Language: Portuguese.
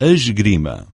esgrima